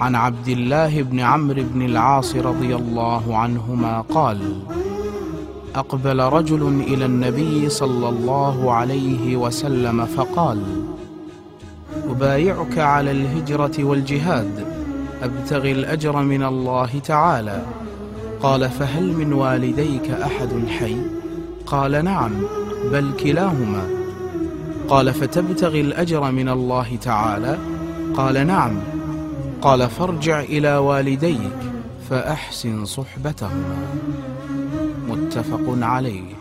عن عبد الله بن عمرو بن العاص رضي الله عنهما قال أقبل رجل إلى النبي صلى الله عليه وسلم فقال أبايعك على الهجرة والجهاد ابتغي الأجر من الله تعالى. قال فهل من والديك أحد حي؟ قال نعم بل كلاهما. قال فتبتغي الأجر من الله تعالى؟ قال نعم قال فارجع إلى والديك فأحسن صحبتهما. متفق عليه.